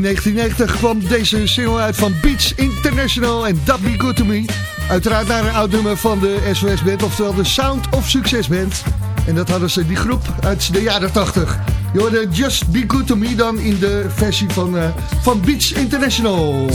In 1990 kwam deze single uit van Beats International en That Be Good To Me. Uiteraard naar een oud nummer van de SOS Band, oftewel de Sound of Success Band. En dat hadden ze, die groep, uit de jaren 80. Je hoorde Just Be Good To Me dan in de versie van, uh, van Beats International.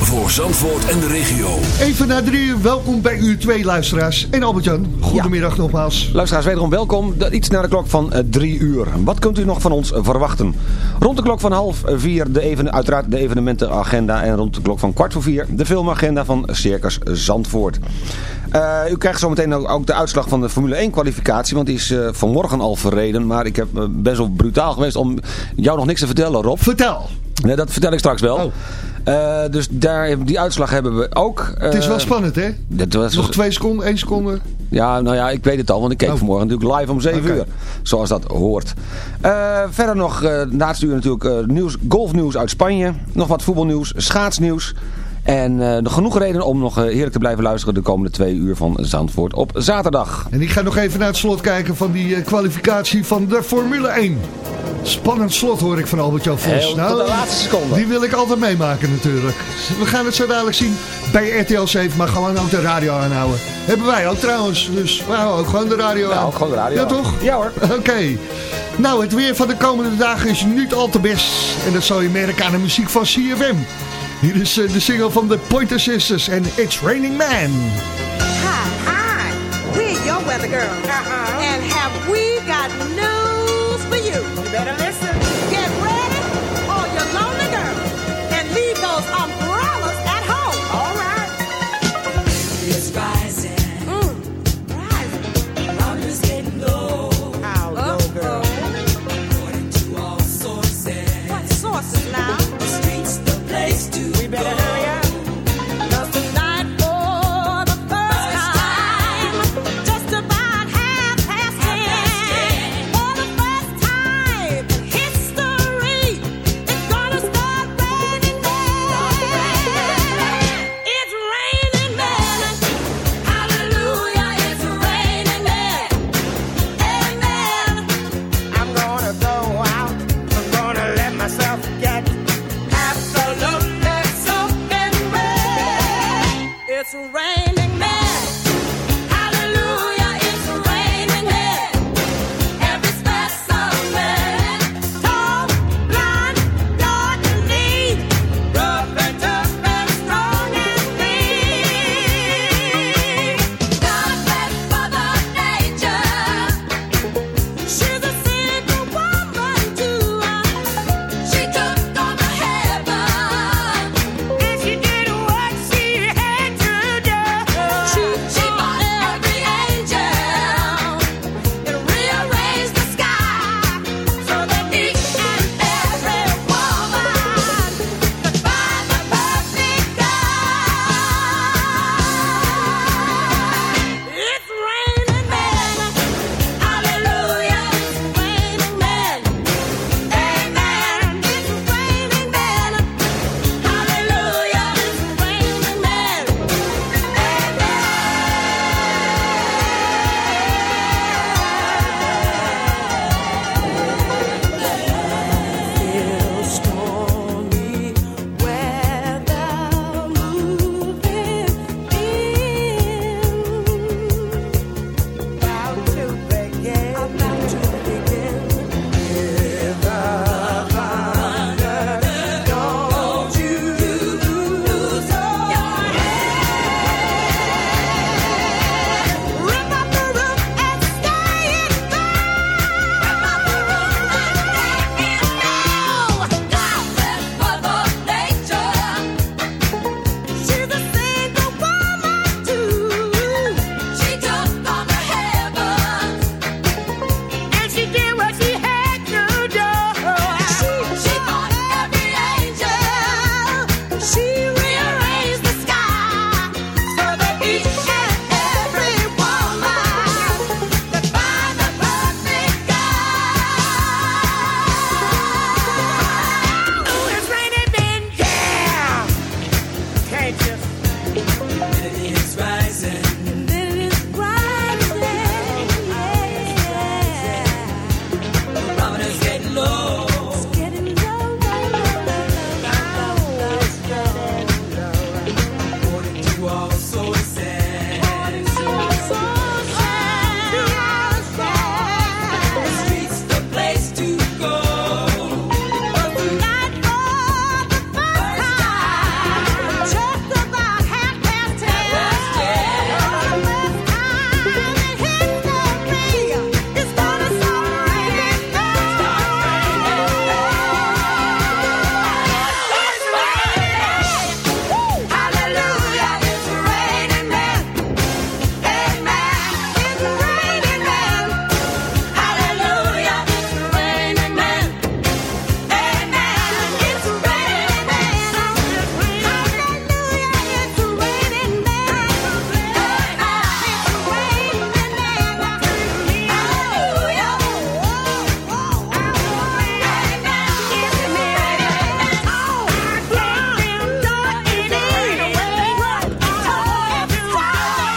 Voor Zandvoort en de regio. Even na drie uur, welkom bij u twee luisteraars. En Albert-Jan, goedemiddag ja. nogmaals. Luisteraars, wederom welkom. Iets na de klok van uh, drie uur. Wat kunt u nog van ons verwachten? Rond de klok van half vier de even, uiteraard de evenementenagenda. En rond de klok van kwart voor vier de filmagenda van Circus Zandvoort. Uh, u krijgt zometeen ook de uitslag van de Formule 1 kwalificatie. Want die is uh, vanmorgen al verreden. Maar ik heb best wel brutaal geweest om jou nog niks te vertellen, Rob. Vertel. Nee, dat vertel ik straks wel. Oh. Uh, dus daar, die uitslag hebben we ook. Uh, het is wel spannend, hè? Dat was, Nog twee seconden, één seconde. Ja, nou ja, ik weet het al, want ik keek oh. vanmorgen natuurlijk live om 7 okay. uur. Zoals dat hoort. Uh, verder nog, uh, naast uur natuurlijk nieuws, golfnieuws uit Spanje. Nog wat voetbalnieuws, schaatsnieuws. En uh, genoeg reden om nog heerlijk te blijven luisteren de komende twee uur van Zandvoort op zaterdag. En ik ga nog even naar het slot kijken van die uh, kwalificatie van de Formule 1. Spannend slot hoor ik van Albert-Jan Vos. Nou, tot de laatste seconde. Die wil ik altijd meemaken natuurlijk. We gaan het zo dadelijk zien bij RTL 7, maar gewoon ook de radio aanhouden. Hebben wij ook trouwens, dus we houden ook gewoon de radio ja, aan. gewoon de radio Ja toch? Ja hoor. Oké. Okay. Nou, het weer van de komende dagen is niet al te best. En dat zal je merken aan de muziek van CFM. Hier is uh, de single van de Pointer Sisters en It's Raining Man. Hi, hi. We're your weather girl.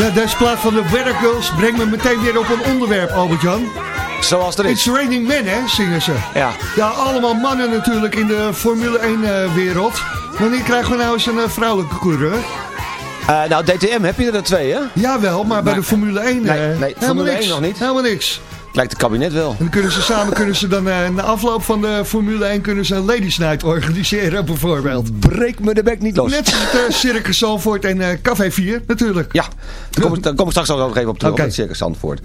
Deze plaat van de Weather Girls brengt me meteen weer op een onderwerp, Albert-Jan. Zoals er is. It's Raining Men, hè, zingen ze. Ja. Ja, allemaal mannen natuurlijk in de Formule 1-wereld. Uh, Wanneer krijgen we nou eens een uh, vrouwelijke coureur? Uh, nou, DTM heb je er twee, hè? Jawel, maar bij de Formule 1... Nee, nee Formule niks. 1 nog niet. Helemaal niks. Lijkt het kabinet wel. En dan kunnen ze samen, kunnen ze dan uh, na afloop van de Formule 1 kunnen ze een Ladies Night organiseren bijvoorbeeld. Breek me de bek niet los. Net zoals het uh, Circus Zandvoort en uh, Café 4 natuurlijk. Ja, daar kom, ik, daar kom ik straks nog even op terug, okay. op Circus Zandvoort.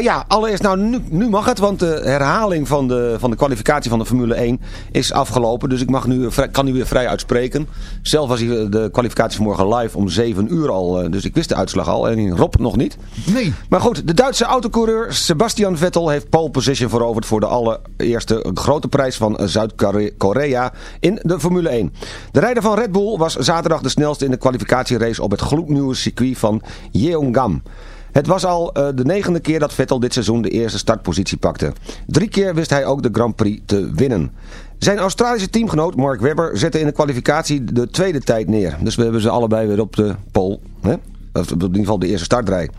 ja, allereerst, nou nu, nu, mag het, want de herhaling van de, van de kwalificatie van de Formule 1 is afgelopen. Dus ik mag nu, kan nu weer vrij uitspreken. Zelf was de kwalificatie vanmorgen live om 7 uur al, dus ik wist de uitslag al. En Rob nog niet. Nee. Maar goed, de Duitse autocoureur Sebastian Sebastian Vettel heeft pole position veroverd voor de allereerste grote prijs van Zuid-Korea in de Formule 1. De rijder van Red Bull was zaterdag de snelste in de kwalificatierace op het gloednieuwe circuit van Yeongam. Het was al uh, de negende keer dat Vettel dit seizoen de eerste startpositie pakte. Drie keer wist hij ook de Grand Prix te winnen. Zijn Australische teamgenoot Mark Webber zette in de kwalificatie de tweede tijd neer. Dus we hebben ze allebei weer op de pole. Hè? Of in ieder geval de eerste startrij.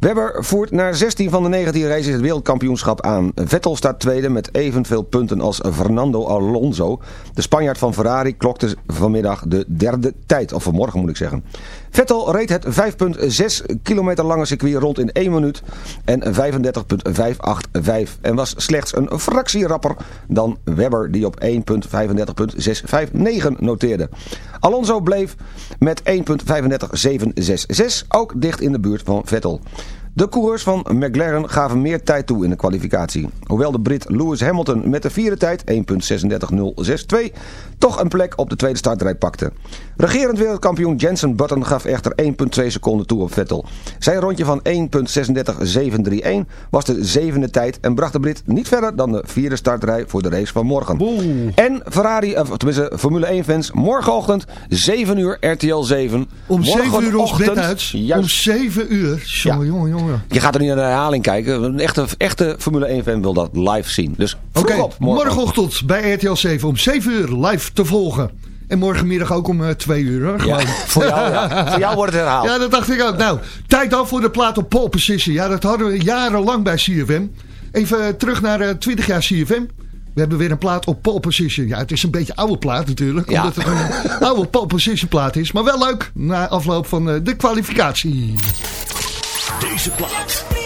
Webber voert naar 16 van de 19 races het wereldkampioenschap aan. Vettel staat tweede met evenveel punten als Fernando Alonso. De Spanjaard van Ferrari klokte vanmiddag de derde tijd. Of vanmorgen moet ik zeggen. Vettel reed het 5,6 kilometer lange circuit rond in 1 minuut en 35,585 en was slechts een fractie rapper dan Webber die op 1,35,659 noteerde. Alonso bleef met 1,35766 ook dicht in de buurt van Vettel. De coureurs van McLaren gaven meer tijd toe in de kwalificatie. Hoewel de Brit Lewis Hamilton met de vierde tijd 1.36062 toch een plek op de tweede startrij pakte. Regerend wereldkampioen Jensen Button gaf echter 1.2 seconden toe op Vettel. Zijn rondje van 1.36731 was de zevende tijd en bracht de Brit niet verder dan de vierde startrij voor de race van morgen. En Ferrari, of tenminste Formule 1 fans, morgenochtend 7 uur RTL 7. Om 7 uur ons bed uit. Om 7 uur. Jongen, ja. jongen, jongen. Je gaat er niet naar de herhaling kijken. Een echte, echte Formule 1 fan wil dat live zien. Dus okay, op morgenochtend bij RTL 7 om 7 uur live te volgen. En morgenmiddag ook om uh, twee uur. Hoor. Ja, voor, jou, ja. voor jou wordt het herhaald. Ja, dat dacht ik ook. Nou, tijd dan voor de plaat op pole position. Ja, dat hadden we jarenlang bij CFM. Even uh, terug naar uh, eh, 20 jaar CFM. We hebben weer een plaat op pole position. Ja, het is een beetje oude plaat natuurlijk. Ja. Omdat het een oude pole position plaat is. Maar wel leuk na afloop van de kwalificatie. Deze plaat.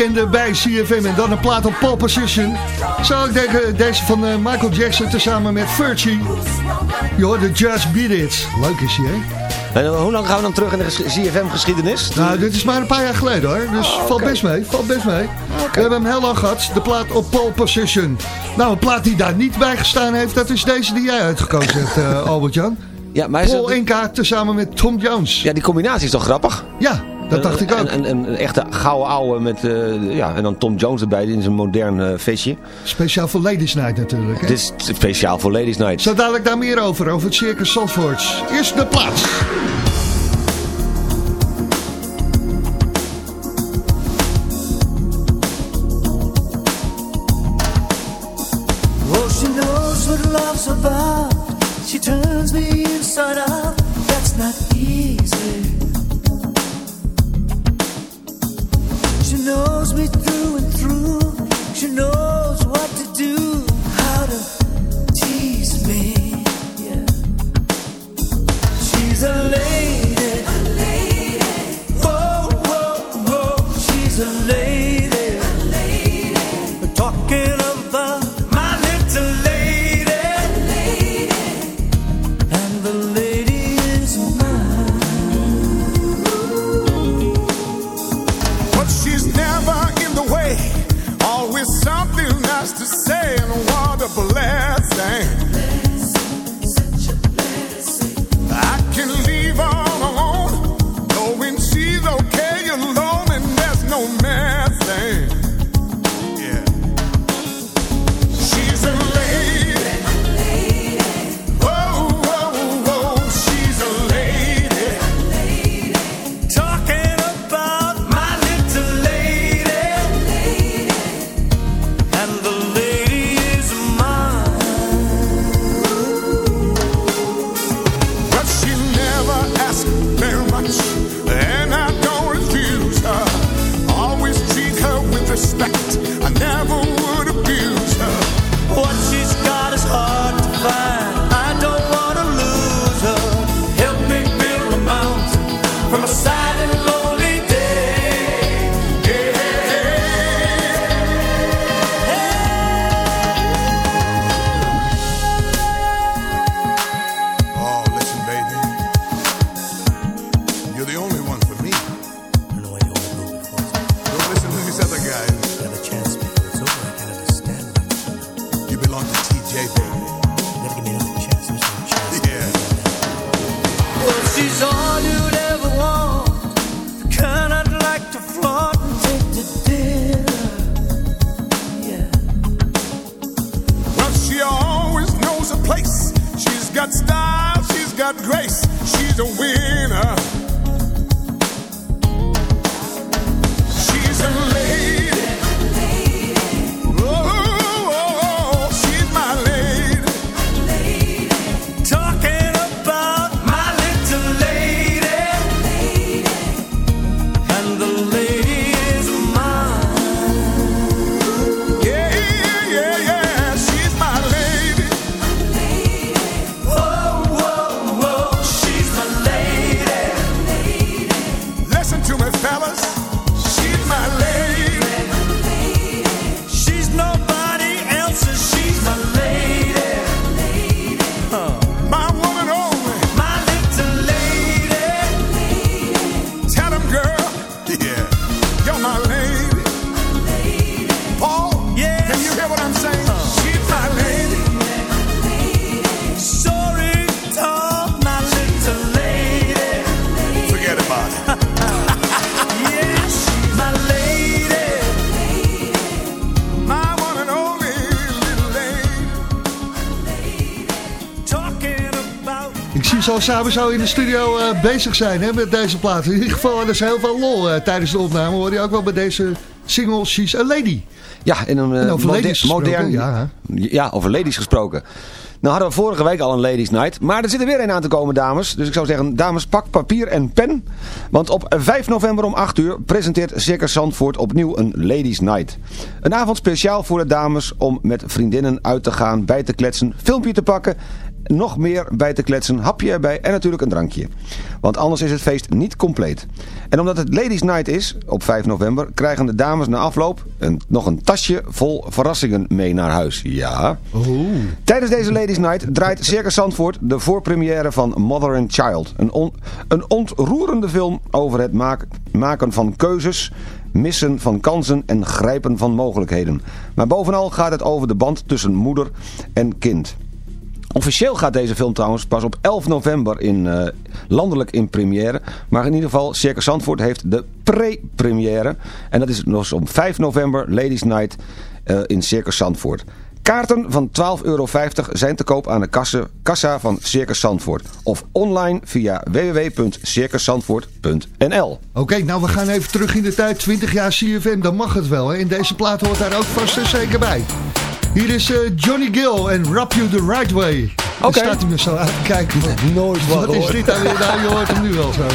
De bij CFM en dan een plaat op pole position. Zou ik denken, deze van eh, Michael Jackson tezamen met Virgie. Je hoorde Just Beat It. Leuk is hij, hè? En eh, hoe lang gaan we dan terug in de CFM-geschiedenis? Nou, dit is maar een paar jaar geleden hoor. Dus Oh, valt best mee, valt best mee. We hebben hem heel lang gehad, de plaat op pole position. Nou, een plaat die daar niet bij gestaan heeft, dat is deze die jij uitgekozen hebt, eh, Albert-Jan. Ja, maar Paul NK tezamen met Tom Jones. ja, die combinatie is toch grappig? Ja, dat dacht ik ook. En, en, een echte gouden ouwe met, eh, ja, en dan Tom Jones erbij in zijn modern eh vestje. Speciaal voor Ladies Night natuurlijk. Hè? Het is speciaal voor Ladies Night. Zo dadelijk daar meer over, over het Circus Zandvoorts. Eerst de plaats. Samen zo in de studio eh, bezig zijn hè, met deze plaat. In ieder geval hadden ze heel veel lol eh, tijdens de opname. Hoor je ook wel bij deze single She's a Lady. Ja, in een, eh, En over moder- modern... ja. ja, over ladies gesproken. Nou hadden we vorige week al een Ladies Night. Maar er zit er weer een aan te komen, dames. Dus ik zou zeggen, dames, pak papier en pen. Want op 5 november om 8 uur presenteert Circus Zandvoort opnieuw een Ladies Night. Een avond speciaal voor de dames om met vriendinnen uit te gaan, bij te kletsen, filmpje te pakken nog meer bij te kletsen, hapje erbij en natuurlijk een drankje. Want anders is het feest niet compleet. En omdat het Ladies Night is, op 5 november, krijgen de dames na afloop een, nog een tasje vol verrassingen mee naar huis. Ja. Tijdens deze Ladies Night draait Circus Zandvoort de voorpremière van Mother and Child. Een, on- een ontroerende film over het maak- maken van keuzes, missen van kansen en grijpen van mogelijkheden. Maar bovenal gaat het over de band tussen moeder en kind. Officieel gaat deze film trouwens pas op 11 november in, eh, landelijk in première. Maar in ieder geval, Circus Zandvoort heeft de pre-première. En dat is nog om 5 november, Ladies Night eh, in Circus Zandvoort. Kaarten van 12,50 euro zijn te koop aan de kassa van Circus Zandvoort. Of online via www.circuszandvoort.nl Oké, nou we gaan even terug in de tijd. 20 jaar CFM, dan mag het wel. Hè? Deze plaat hoort daar ook vast zeker bij. Hier is eh, Johnny Gill en Rub You The Right Way. Dan Oké. staat hij me zo aan te kijken. Nooit Wat is dit nou weer? Nou, je hoort hem nu wel zo.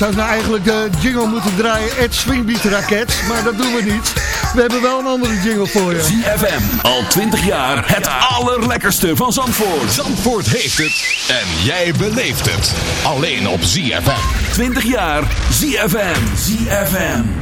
Zou ik nou eigenlijk de jingle moeten draaien, Ed Swingbeat Raket. Maar dat doen we niet. We hebben wel een andere jingle voor je. ZFM, al 20 jaar het allerlekkerste van Zandvoort. Zandvoort heeft het en jij beleeft het. Alleen op ZFM. 20 jaar ZFM. ZFM.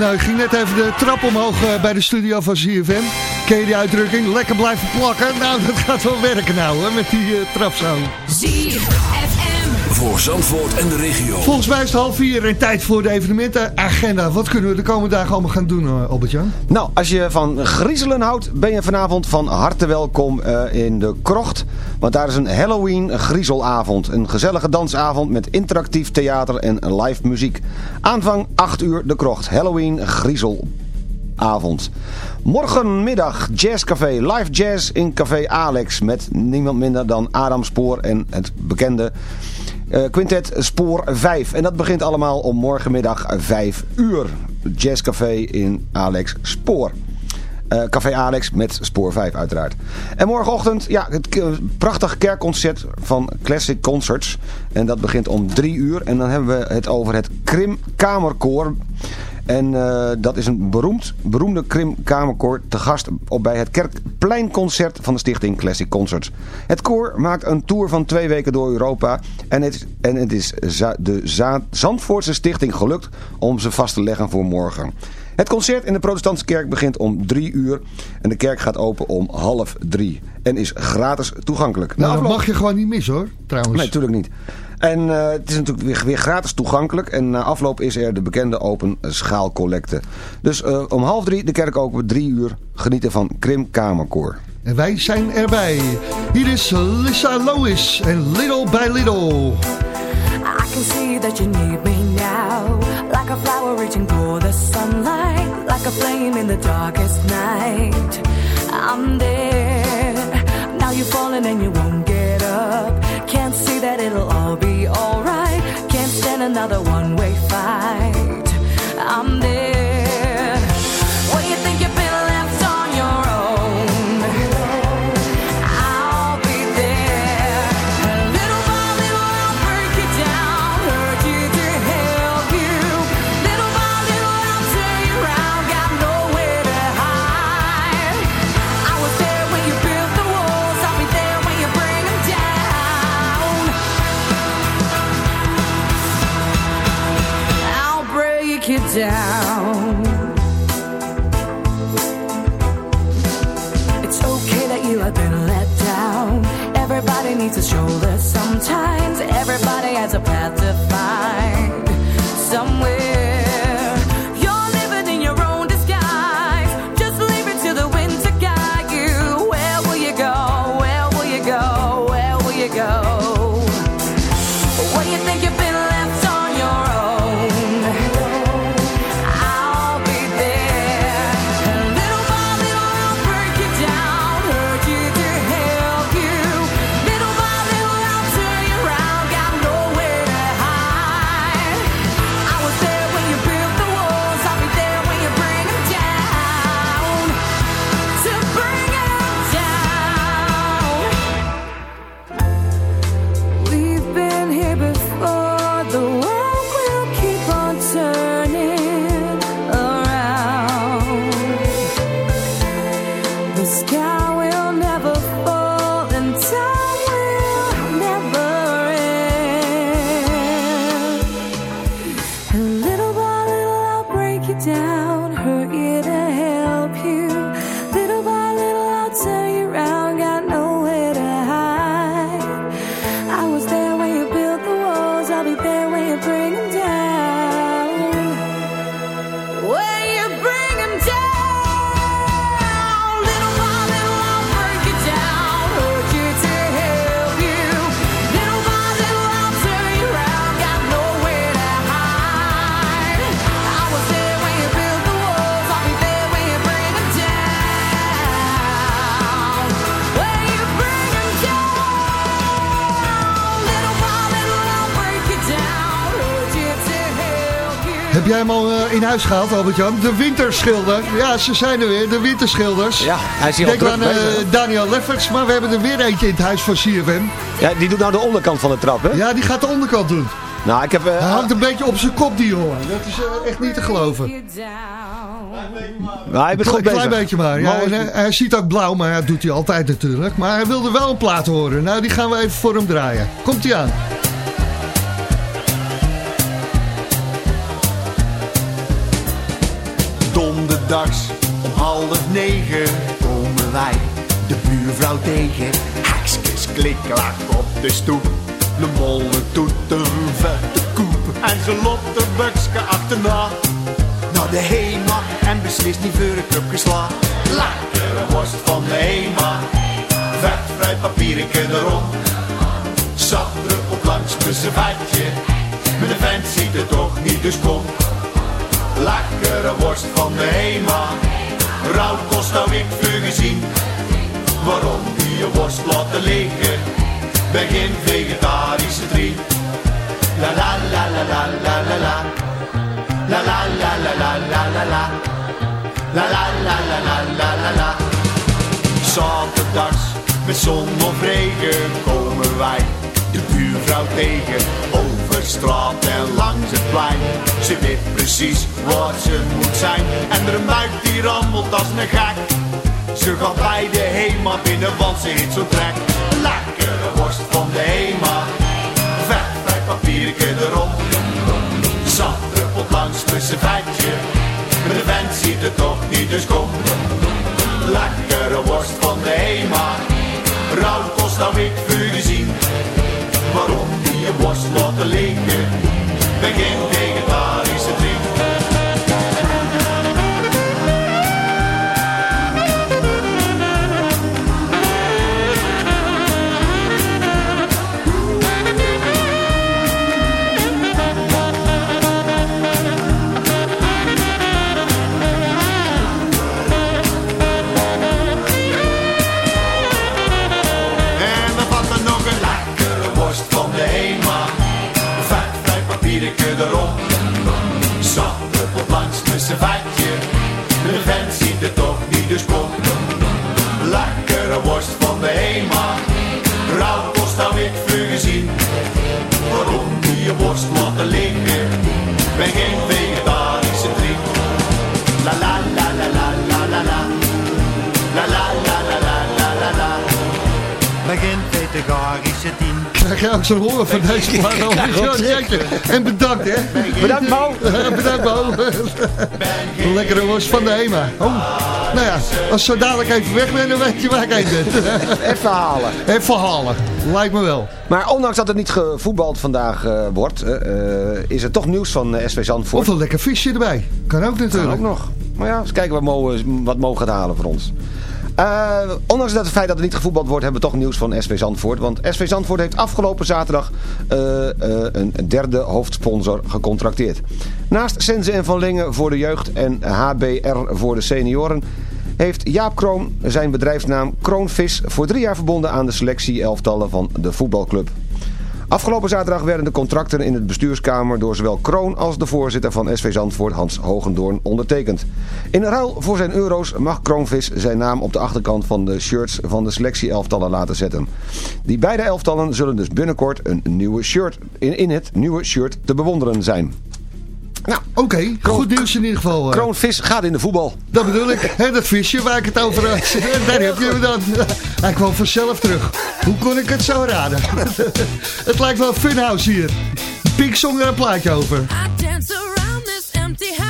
Nou, ik ging net even de trap omhoog eh, bij de studio van ZFM. Ken je die uitdrukking? Lekker blijven plakken. Nou, dat gaat wel werken nou, hè, met die uh, trapzoon. ZFM. Voor Zandvoort en de regio. Volgens mij is het half vier en tijd voor de evenementenagenda. Wat kunnen we de komende dagen allemaal gaan doen, uh, Albert-Jan? Nou, als je van griezelen houdt, ben je vanavond van harte welkom uh, in de krocht. Want daar is een Halloween griezelavond. Een gezellige dansavond met interactief theater en live muziek. Aanvang 8 uur de krocht. Halloween griezelavond. Morgenmiddag jazzcafé, live jazz in café Alex. Met niemand minder dan Adam Spoor en het bekende... Uh, quintet Spoor 5. En dat begint allemaal om morgenmiddag 5 uur. Jazzcafé in Alex Spoor. Uh, Café Alex met Spoor 5 uiteraard. En morgenochtend, ja, het uh, prachtig kerkconcert van Classic Concerts. En dat begint om 3 uur. En dan hebben we het over het Krim Kamerkoor. En uh, dat is een beroemd, beroemde Krim Kamerkoor te gast op bij het Kerkpleinconcert van de stichting Classic Concerts. Het koor maakt een tour van twee weken door Europa. En het, en het is za de za Zandvoortse stichting gelukt om ze vast te leggen voor morgen. Het concert in de protestantse kerk begint om drie uur. En de kerk gaat open om half drie. En is gratis toegankelijk. Nou, dat mag je gewoon niet missen hoor, trouwens. Nee, natuurlijk niet. En uh, het is natuurlijk weer, weer, gratis toegankelijk. En na afloop is er de bekende open schaalcollecte. Dus uh, om half drie de kerk open, drie uur. Genieten van Krim Kamerkoor. En wij zijn erbij. Hier is Lisa Lois en Little by Little. I can see that you need me now. Like a flower reaching for the sunlight. Like a flame in the darkest night. I'm there. Now you're falling and you won't get up. Can't see that it'll all be alright. Can't stand another one way fight. I'm there. need to show that sometimes sky in huis gehaald, Albert-Jan? De winterschilder. Ja, ze zijn er weer, de winterschilders. Ja, hij is hier Denk aan eh. Daniel Lefferts, maar we hebben er weer eentje in het huis van CFM. Ja, die doet nou de onderkant van de trap, hè? Ja, die gaat de onderkant doen. Nou, ik heb... eh, Hij hangt een beetje op zijn kop, die jongen. Dat is eh, echt niet te geloven. Nou, hij bent goed Een klein beetje maar. Ja, hij, hij ziet ook blauw, maar dat doet hij altijd natuurlijk. Maar hij wilde wel een plaat horen. Nou, die gaan we even voor hem draaien. Komt hij aan. Donderdags om half negen komen wij de buurvrouw tegen. Hekskes kliklak op de stoep. De molen doet een vette koep. En ze loopt de bukske achterna. Naar de Hema en beslist niet voor een club geslagen. Lekkere worst van de Hema. Vetvrij papiertje erom. Zapdruppelt langs mijn servetje. Mijn vent ziet het toch niet, dus kom. De Hema. Rauwkost nou ik veel gezien. Waarom die je worst laten liggen? Begin vegetarische drie. La la la la la la la la. La la la la la la la la. La la la la la. Zaterdags met zon of regen komen wij de buurvrouw tegen. Straat en langs het plein. Ze weet precies waar ze moet zijn. En er een buik die rammelt als een gek. Ze gaat bij de Hema binnen, want ze heeft zo'n trek. Lekkere worst van de Hema. Vet, vet papiertje erop. Zat druppelt langs mijn servetje. Maar de vent ziet het toch niet, dus kom. Lekkere worst van de Hema. Rauwkost nou ik vuur gezien. Waarom je laten liggen? Begin drie. Een. De vent ziet er toch niet, dus kom. Lekkere worst van de Hema. Rauwkost heb ik veel gezien. Waarom die je worst laten liggen? Ben geen vegetarische vriend. La la la la la la la la. La la la la la la la krijg je ook zo'n horen van deze plaat. En bedankt, hè. Bedankt, Mo. bedankt, Mo. Lekkere was van de HEMA. Oh. Nou ja, als ze dadelijk even weg ben, dan weet je waar ik heen ben. Even halen. Even halen. Lijkt me wel. Maar ondanks dat het niet gevoetbald vandaag eh, wordt, eh, eh, is er toch nieuws van eh, SV Zandvoort. Of een lekker visje erbij. Kan ook Kan natuurlijk. ook nog. Maar ja, eens kijken wat Mo, wat Mo gaat halen voor ons. Eh, ondanks dat het feit dat er niet gevoetbald wordt, hebben we toch nieuws van SV Zandvoort. Want SV Zandvoort heeft afgelopen zaterdag eh, eh, een derde hoofdsponsor gecontracteerd. Naast Senze en Van Lingen voor de jeugd en HBR voor de senioren... heeft Jaap Kroon zijn bedrijfsnaam Kroonvis voor drie jaar verbonden aan de selectie-elftallen van de voetbalclub. Afgelopen zaterdag werden de contracten in het bestuurskamer door zowel Kroon als de voorzitter van SV Zandvoort Hans Hogendoorn ondertekend. In ruil voor zijn euro's mag Kroonvis zijn naam op de achterkant van de shirts van de selectie-elftallen laten zetten. Die beide elftallen zullen dus binnenkort een nieuwe shirt, in, in het nieuwe shirt te bewonderen zijn. Nou, Oké, goed nieuws in ieder geval. eh. Kroonvis gaat in de voetbal. Dat bedoel ik, hè, dat visje waar ik het over had. Daar heb je hem dan. Hij kwam vanzelf terug. Hoe kon ik het zo raden? Het lijkt wel Funhouse hier. Pink zong er een plaatje over. I dance around this empty house,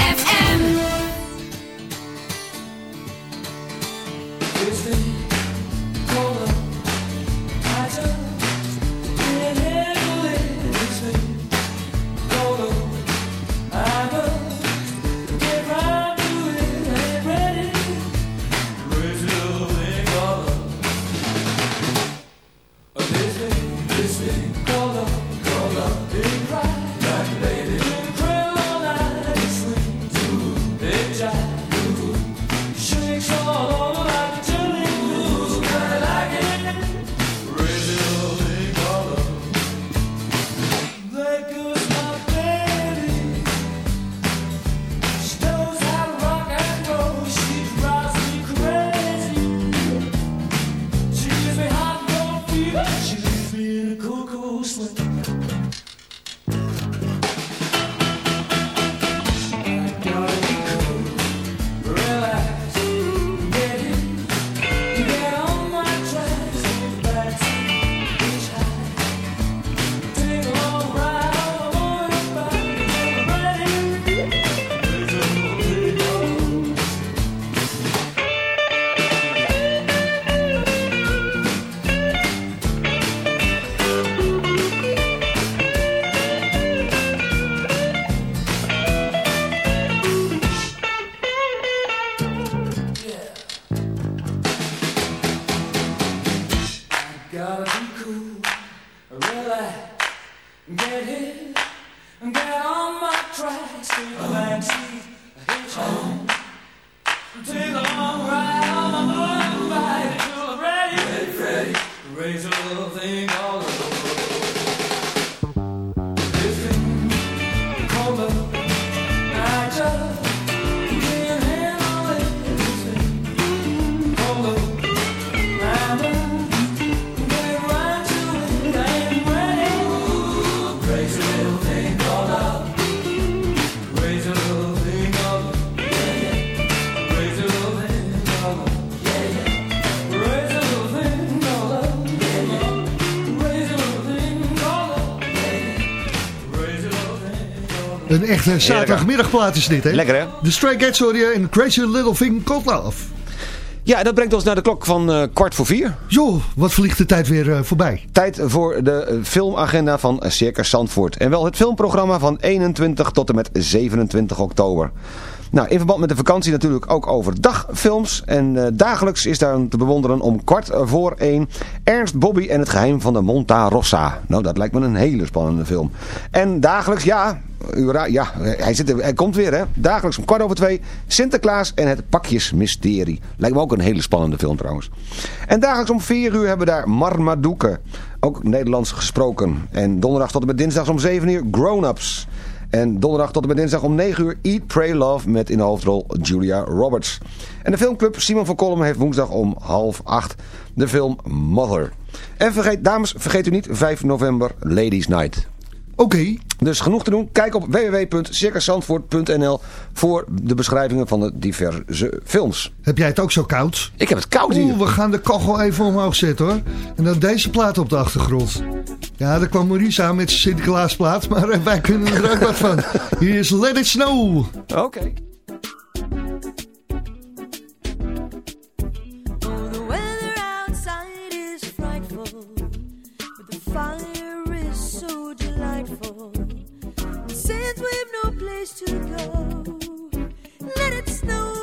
She leaves me in a cocoa sweat. Een echte zaterdagmiddagplaat is dit, hè? Lekker, hè? De Stray Cats hoor je in Crazy Little Thing Called Love. Ja, dat brengt ons naar de klok van uh, kwart voor vier. Jo, wat vliegt de tijd weer uh, voorbij. Tijd voor de uh, filmagenda van Circus Zandvoort. En wel het filmprogramma van 21 tot en met 27 oktober. Nou, in verband met de vakantie natuurlijk ook overdag films. En dagelijks is daar te bewonderen om kwart voor één Ernst Bobby en het geheim van de Monta Rossa. Nou, dat lijkt me een hele spannende film. En dagelijks, ja, ja hij, zit er, hij komt weer hè. Dagelijks om kwart over twee Sinterklaas en het Pakjesmysterie. Lijkt me ook een hele spannende film trouwens. En dagelijks om vier uur hebben we daar Marmaduke. Ook Nederlands gesproken. En donderdag tot en met dinsdag om 7 uur Grown Ups. En donderdag tot en met dinsdag om 9 uur Eat, Pray, Love met in de hoofdrol Julia Roberts. En de filmclub Simon van Kolm heeft woensdag om half acht de film Mother. En vergeet, dames, vergeet u niet, 5 november Ladies Night. Oké. Okay. Dus genoeg te doen. Kijk op www.circusandvoort.nl voor de beschrijvingen van de diverse films. Heb jij het ook zo koud? Ik heb het koud hier. Oeh, we gaan de kachel even omhoog zetten hoor. En dan deze plaat op de achtergrond. Ja, daar kwam Maurice aan met zijn Sinterklaasplaat, maar wij kunnen er ook wat van. Hier is Let It Snow. Oké. Okay. To go. Let it snow,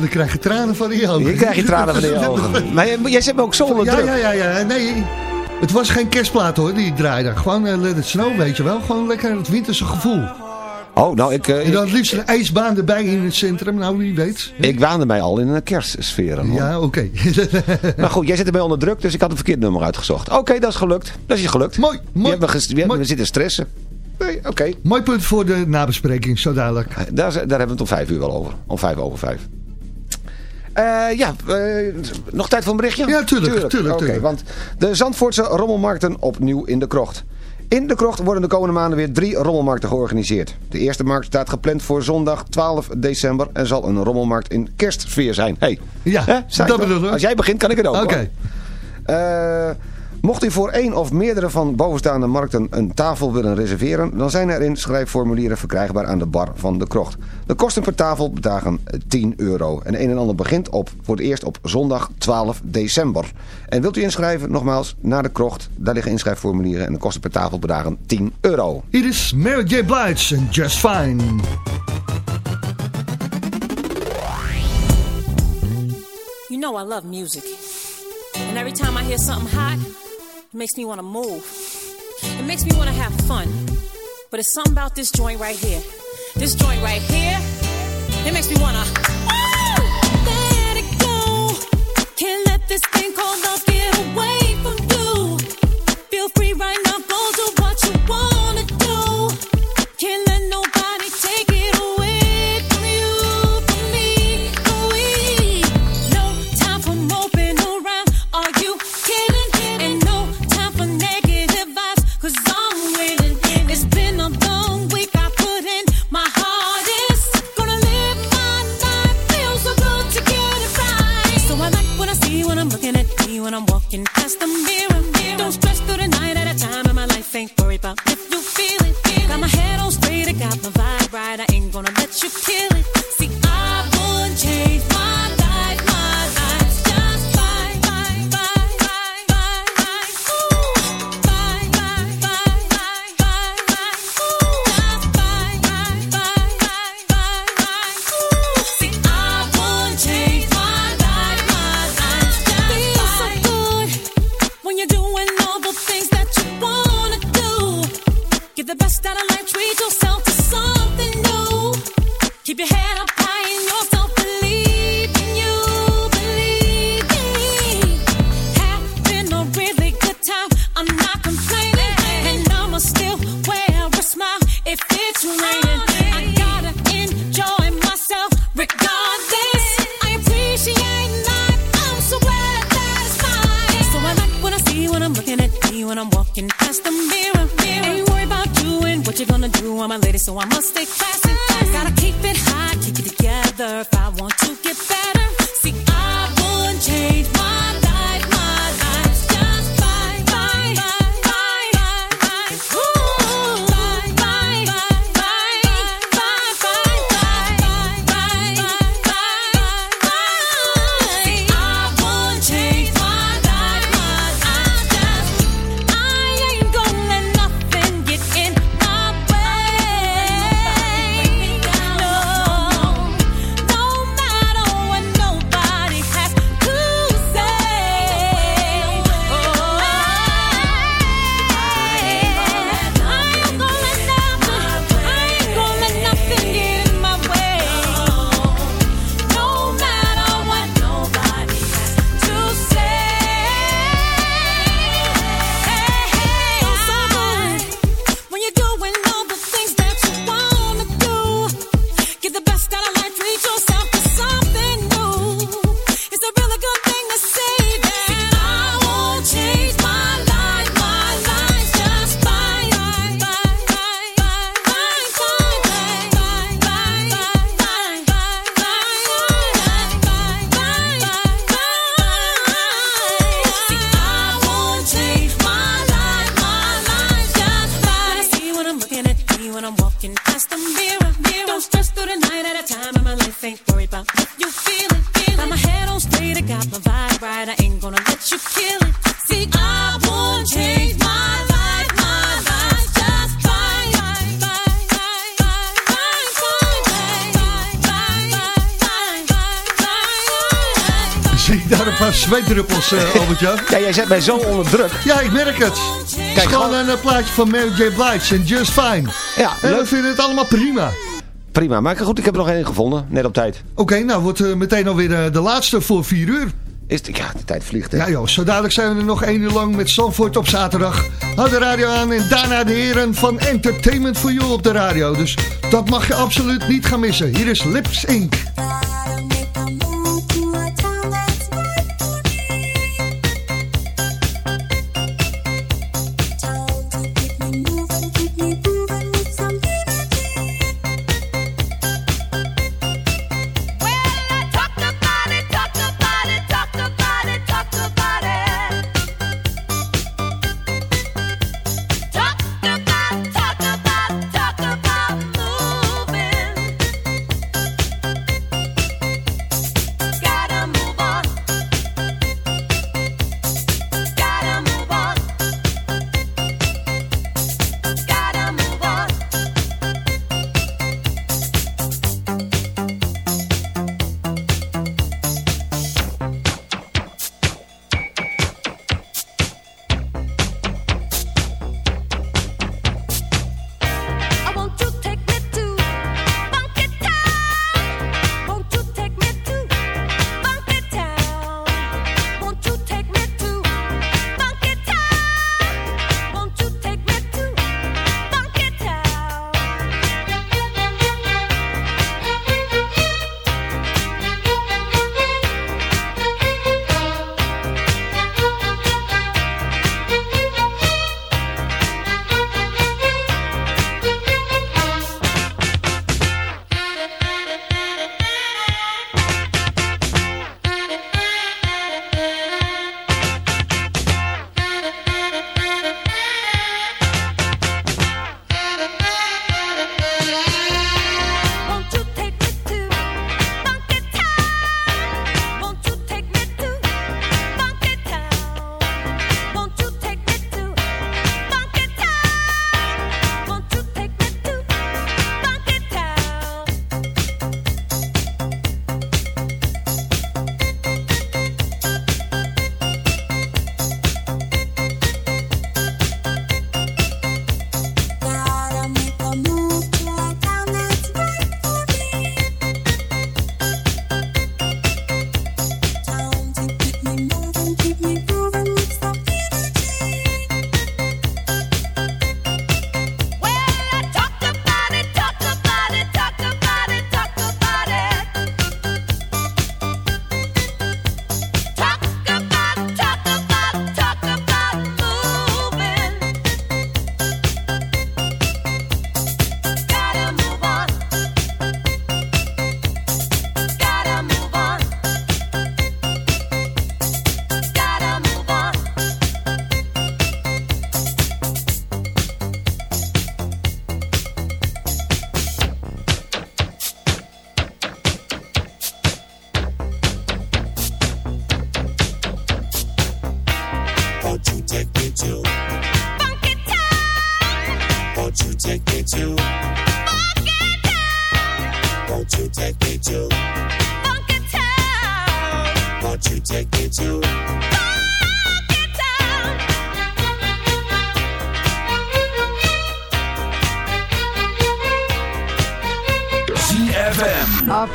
dan krijg je tranen van die ogen. Je krijgt je tranen van die ogen. Maar jij, zet me ook zo onder ja, druk. Ja, ja, ja. Nee, het was geen kerstplaat hoor, die draaide. Gewoon uh, Let It Snow, weet je wel. Gewoon lekker het winterse gevoel. Oh, nou, ik... eh, En dan het liefst een ijsbaan erbij in het centrum. Nou, wie weet. Ik waande mij al in een kerstsfeer. Ja, oké. Maar goed, jij zit erbij onder druk, dus ik had een verkeerd nummer uitgezocht. Oké, dat is gelukt. Dat is je gelukt. Mooi, mooi. We zitten stressen. Nee, oké. Mooi punt voor de nabespreking, zo dadelijk. Daar, zijn- daar hebben we het om vijf uur wel over. Om vijf over vijf. Eh, ja, eh, nog tijd voor een berichtje? Ja, tuurlijk, tuurlijk, Oké, tuurlijk. want de Zandvoortse rommelmarkten opnieuw in de krocht. In de krocht worden de komende maanden weer drie rommelmarkten georganiseerd. De eerste markt staat gepland voor zondag 12 december en zal een rommelmarkt in kerstsfeer zijn. Hey, Ja, dat bedoel ik. Als jij begint kan ik het ook. Oké. Eh, mocht u voor één of meerdere van bovenstaande markten een tafel willen reserveren... dan zijn er in schrijfformulieren verkrijgbaar aan de bar van de krocht. De kosten per tafel bedragen 10 euro. En een en ander begint op, voor het eerst op zondag 12 december. En wilt u inschrijven, nogmaals, naar de krocht. Daar liggen inschrijfformulieren en de kosten per tafel bedragen 10 euro. Hier is Mary J. Blige en Just Fine. You know I love music. And every time I hear something hot, it makes me want to move. It makes me want to have fun. But it's something about this joint right here. This joint right here, it makes me want to. Let it go. Can't let this thing called love get away from you. Feel free right now, go do what you wanna zweetdruppels, eh Albert-Jan? Ja, jij zet mij zo onder druk. Ja, ik merk het. Het is Kijk, gewoon gewoon- een eh, plaatje van Mary J. Blige en Just Fine. Ja, En we leuk. vinden het allemaal prima. Prima, maar goed, ik heb er nog één gevonden. Net op tijd. Oké, nou wordt eh, meteen alweer de laatste voor 4 uur. Is het, ja, de tijd vliegt, hè? Ja joh, zo dadelijk zijn we er nog één uur lang met Zandvoort op zaterdag. Houd de radio aan en daarna de heren van Entertainment for You op de radio. Dus dat mag je absoluut niet gaan missen. Hier is Lips Inc.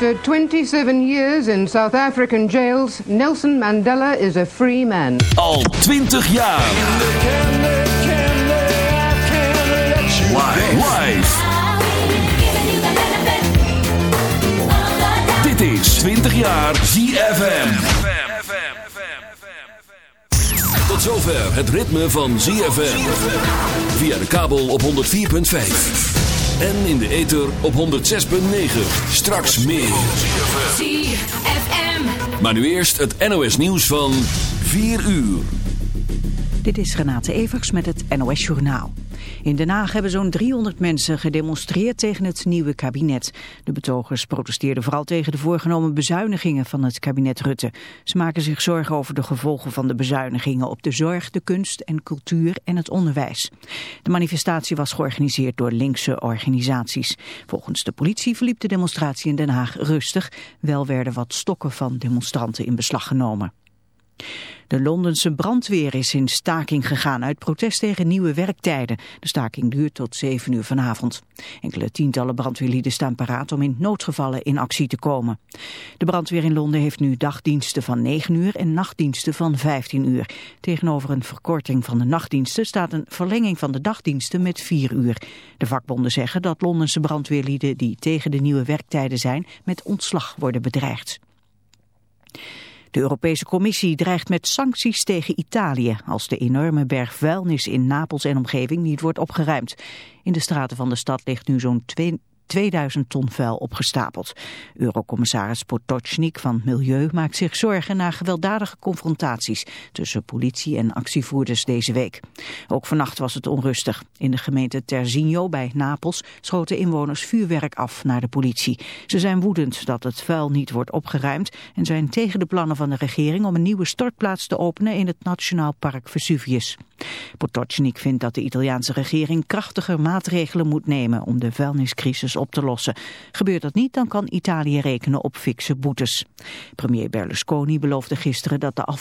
After 27 years in South African jails, Nelson Mandela is a free man. Al 20 jaar. Dit is 20 jaar ZFM. Tot zover het ritme van ZFM. Via de kabel op 104.5. En in de ether op 106.9. Straks meer. ZFM. Maar nu eerst het NOS nieuws van 4 uur. Dit is Renate Evers met het NOS Journaal. In Den Haag hebben zo'n 300 mensen gedemonstreerd tegen het nieuwe kabinet. De betogers protesteerden vooral tegen de voorgenomen bezuinigingen van het kabinet Rutte. Ze maken zich zorgen over de gevolgen van de bezuinigingen op de zorg, de kunst en cultuur en het onderwijs. De manifestatie was georganiseerd door linkse organisaties. Volgens de politie verliep de demonstratie in Den Haag rustig. Wel werden wat stokken van demonstranten in beslag genomen. De Londense brandweer is in staking gegaan uit protest tegen nieuwe werktijden. De staking duurt tot 7 uur vanavond. Enkele tientallen brandweerlieden staan paraat om in noodgevallen in actie te komen. De brandweer in Londen heeft nu dagdiensten van 9 uur en nachtdiensten van 15 uur. Tegenover een verkorting van de nachtdiensten staat een verlenging van de dagdiensten met 4 uur. De vakbonden zeggen dat Londense brandweerlieden die tegen de nieuwe werktijden zijn met ontslag worden bedreigd. De Europese Commissie dreigt met sancties tegen Italië als de enorme berg vuilnis in Napels en omgeving niet wordt opgeruimd. In de straten van de stad ligt nu zo'n 2000 ton vuil opgestapeld. Eurocommissaris Potocnik van Milieu maakt zich zorgen na gewelddadige confrontaties tussen politie en actievoerders deze week. Ook vannacht was het onrustig. In de gemeente Terzigno bij Napels schoten inwoners vuurwerk af naar de politie. Ze zijn woedend dat het vuil niet wordt opgeruimd en zijn tegen de plannen van de regering om een nieuwe stortplaats te openen in het Nationaal Park Vesuvius. Potocnik vindt dat de Italiaanse regering krachtiger maatregelen moet nemen om de vuilniscrisis op te lossen. Gebeurt dat niet, dan kan Italië rekenen op fikse boetes. Premier Berlusconi beloofde gisteren dat de af